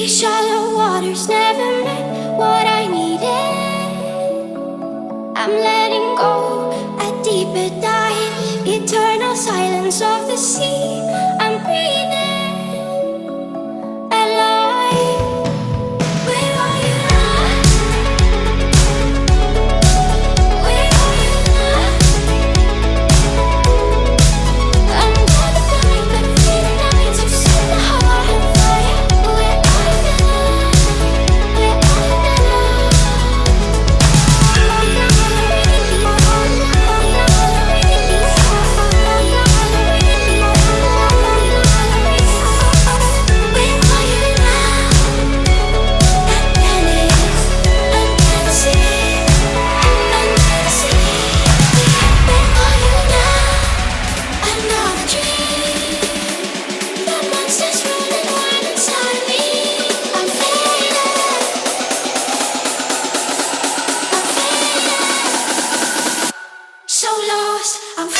These shallow waters never met what I needed. I'm letting go a deeper dive, eternal silence of the sea. I'm breathing. lost. I'm